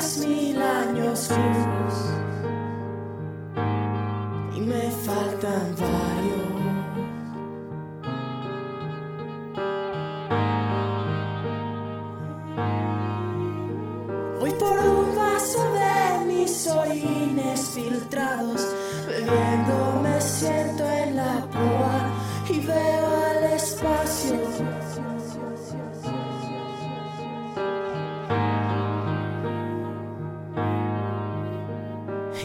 tres mil años vivos y me faltan varios. Voy por un vaso de mis orines filtrados, bebiendo me siento.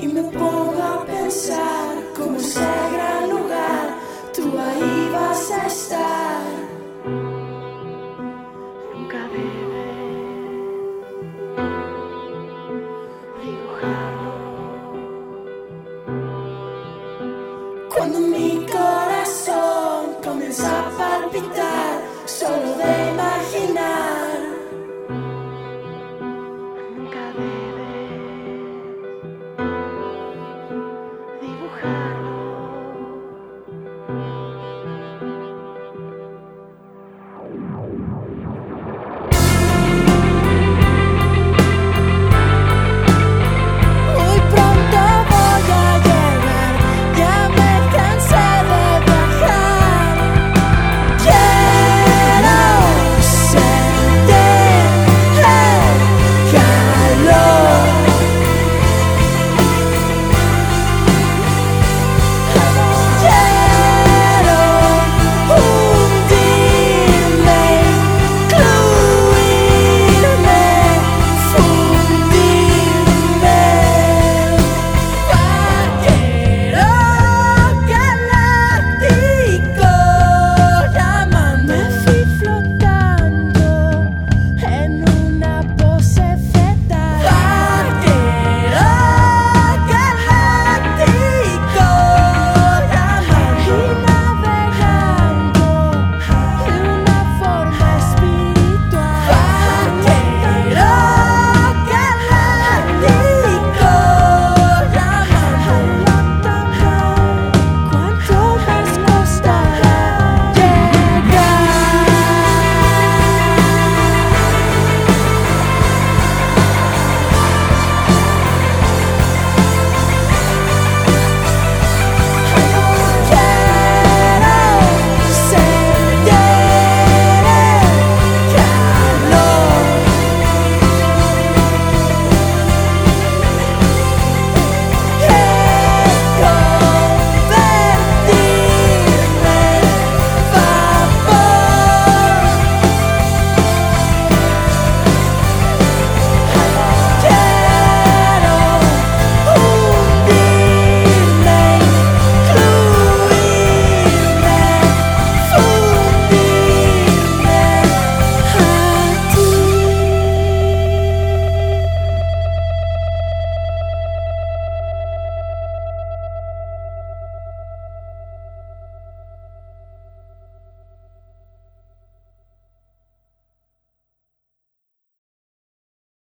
y me pongo a pensar como ese gran lugar, tú ahí vas a estar. Nunca debe dibujarlo. Cuando mi corazón comienza a palpitar, solo de imaginar.